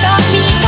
got me go.